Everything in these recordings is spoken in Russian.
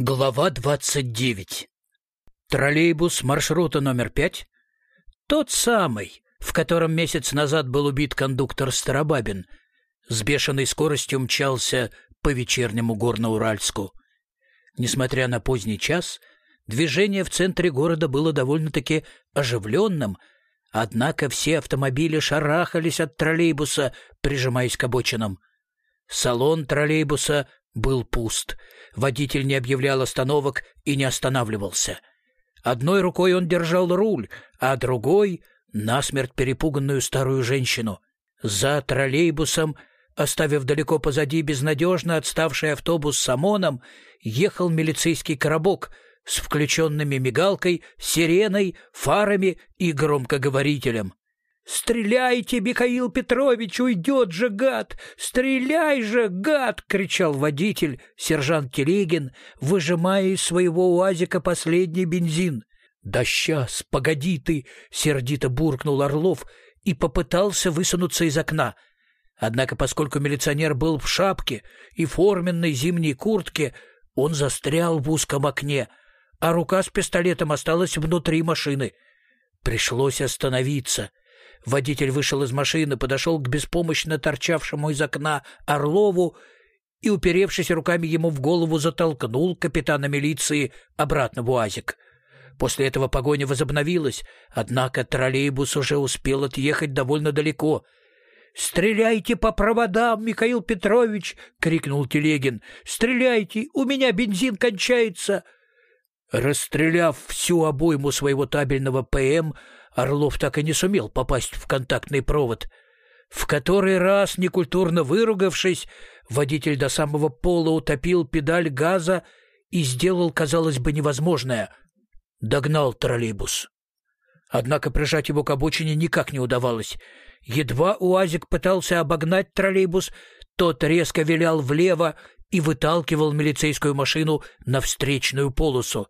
Глава 29. Троллейбус маршрута номер пять, тот самый, в котором месяц назад был убит кондуктор Старобабин, с бешеной скоростью мчался по вечернему Горно-Уральску. Несмотря на поздний час, движение в центре города было довольно-таки оживленным, однако все автомобили шарахались от троллейбуса, прижимаясь к обочинам. Салон троллейбуса был пуст. Водитель не объявлял остановок и не останавливался. Одной рукой он держал руль, а другой — насмерть перепуганную старую женщину. За троллейбусом, оставив далеко позади безнадежно отставший автобус с ОМОНом, ехал милицейский коробок с включенными мигалкой, сиреной, фарами и громкоговорителем. «Стреляйте, Михаил Петрович, уйдет же, гад! Стреляй же, гад!» — кричал водитель, сержант Телегин, выжимая из своего уазика последний бензин. «Да сейчас, погоди ты!» — сердито буркнул Орлов и попытался высунуться из окна. Однако, поскольку милиционер был в шапке и форменной зимней куртке, он застрял в узком окне, а рука с пистолетом осталась внутри машины. Пришлось остановиться — Водитель вышел из машины, подошел к беспомощно торчавшему из окна Орлову и, уперевшись руками ему в голову, затолкнул капитана милиции обратно в УАЗик. После этого погоня возобновилась, однако троллейбус уже успел отъехать довольно далеко. «Стреляйте по проводам, Михаил Петрович!» — крикнул Телегин. «Стреляйте! У меня бензин кончается!» Расстреляв всю обойму своего табельного ПМ, Орлов так и не сумел попасть в контактный провод. В который раз, некультурно выругавшись, водитель до самого пола утопил педаль газа и сделал, казалось бы, невозможное. Догнал троллейбус. Однако прижать его к обочине никак не удавалось. Едва УАЗик пытался обогнать троллейбус, тот резко вилял влево и выталкивал милицейскую машину на встречную полосу.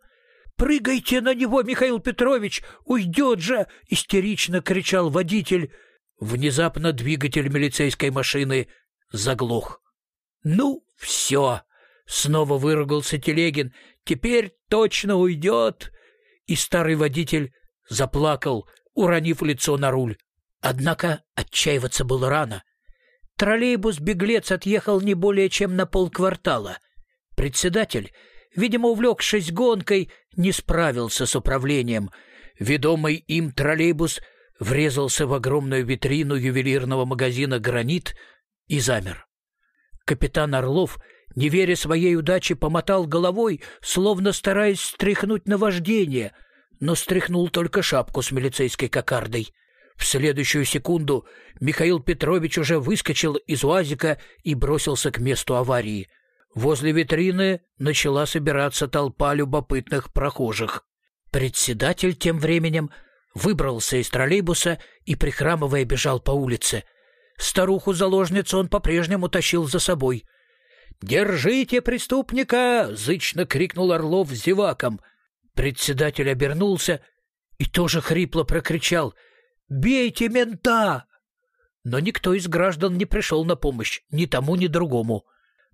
«Прыгайте на него, Михаил Петрович! Уйдет же!» — истерично кричал водитель. Внезапно двигатель милицейской машины заглох. «Ну, все!» — снова выругался Телегин. «Теперь точно уйдет!» И старый водитель заплакал, уронив лицо на руль. Однако отчаиваться было рано. Троллейбус-беглец отъехал не более чем на полквартала. Председатель видимо, увлекшись гонкой, не справился с управлением. Ведомый им троллейбус врезался в огромную витрину ювелирного магазина «Гранит» и замер. Капитан Орлов, не веря своей удаче, помотал головой, словно стараясь стряхнуть наваждение, но стряхнул только шапку с милицейской кокардой. В следующую секунду Михаил Петрович уже выскочил из УАЗика и бросился к месту аварии. Возле витрины начала собираться толпа любопытных прохожих. Председатель тем временем выбрался из троллейбуса и, прихрамывая, бежал по улице. Старуху-заложницу он по-прежнему тащил за собой. «Держите преступника!» — зычно крикнул Орлов зеваком. Председатель обернулся и тоже хрипло прокричал «Бейте мента!» Но никто из граждан не пришел на помощь ни тому, ни другому.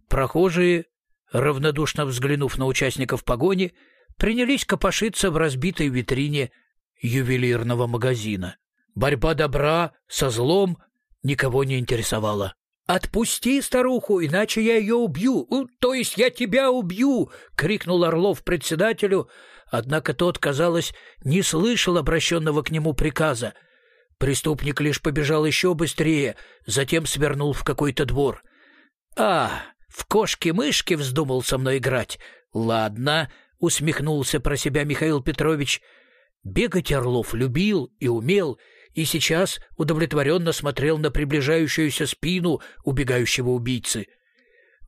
Прохожие, равнодушно взглянув на участников погони, принялись копошиться в разбитой витрине ювелирного магазина. Борьба добра со злом никого не интересовала. «Отпусти старуху, иначе я ее убью! То есть я тебя убью!» — крикнул Орлов председателю, однако тот, казалось, не слышал обращенного к нему приказа. Преступник лишь побежал еще быстрее, затем свернул в какой-то двор. «А, в кошки-мышки вздумал со мной играть. Ладно, усмехнулся про себя Михаил Петрович. Бегать Орлов любил и умел, и сейчас удовлетворенно смотрел на приближающуюся спину убегающего убийцы.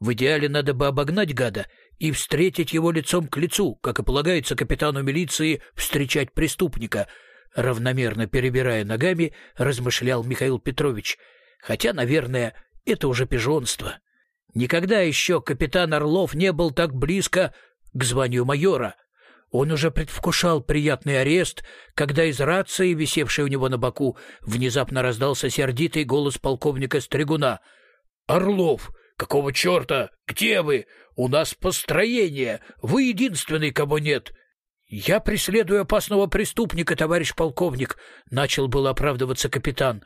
В идеале надо бы обогнать гада и встретить его лицом к лицу, как и полагается капитану милиции встречать преступника, равномерно перебирая ногами, размышлял Михаил Петрович. Хотя, наверное, это уже пижонство. Никогда еще капитан Орлов не был так близко к званию майора. Он уже предвкушал приятный арест, когда из рации, висевшей у него на боку, внезапно раздался сердитый голос полковника Стригуна. «Орлов, Какого черта? Где вы? У нас построение. Вы единственный, кого нет. Я преследую опасного преступника, товарищ полковник, начал был оправдываться капитан.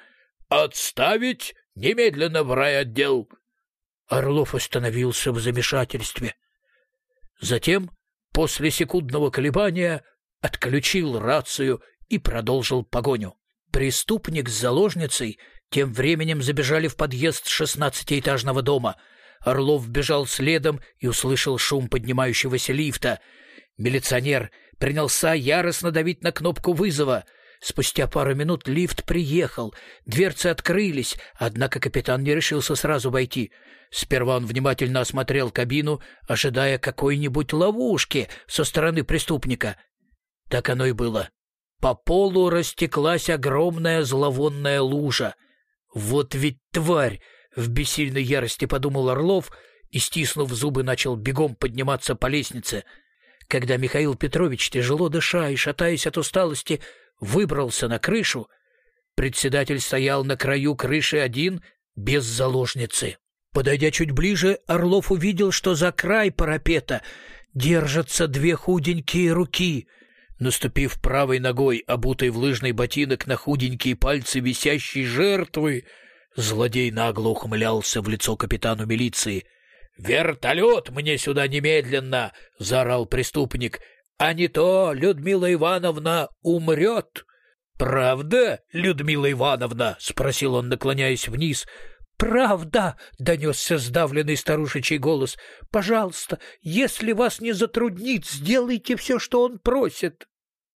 Отставить немедленно в райотдел. Орлов остановился в замешательстве. Затем, после секундного колебания, отключил рацию и продолжил погоню. Преступник с заложницей тем временем забежали в подъезд шестнадцатиэтажного дома. Орлов бежал следом и услышал шум поднимающегося лифта. Милиционер принялся яростно давить на кнопку вызова. Спустя пару минут лифт приехал, дверцы открылись, однако капитан не решился сразу войти. Сперва он внимательно осмотрел кабину, ожидая какой-нибудь ловушки со стороны преступника. Так оно и было. По полу растеклась огромная зловонная лужа. «Вот ведь тварь!» — в бессильной ярости подумал Орлов и, стиснув зубы, начал бегом подниматься по лестнице. Когда Михаил Петрович, тяжело дыша и шатаясь от усталости, выбрался на крышу, председатель стоял на краю крыши один, без заложницы. Подойдя чуть ближе, Орлов увидел, что за край парапета держатся две худенькие руки — Наступив правой ногой, обутой в лыжный ботинок на худенькие пальцы висящей жертвы, злодей нагло ухмылялся в лицо капитану милиции. «Вертолет мне сюда немедленно!» — заорал преступник. «А не то Людмила Ивановна умрет!» «Правда, Людмила Ивановна?» — спросил он, наклоняясь вниз. «Правда!» — донесся сдавленный старушечий голос. «Пожалуйста, если вас не затруднит, сделайте все, что он просит».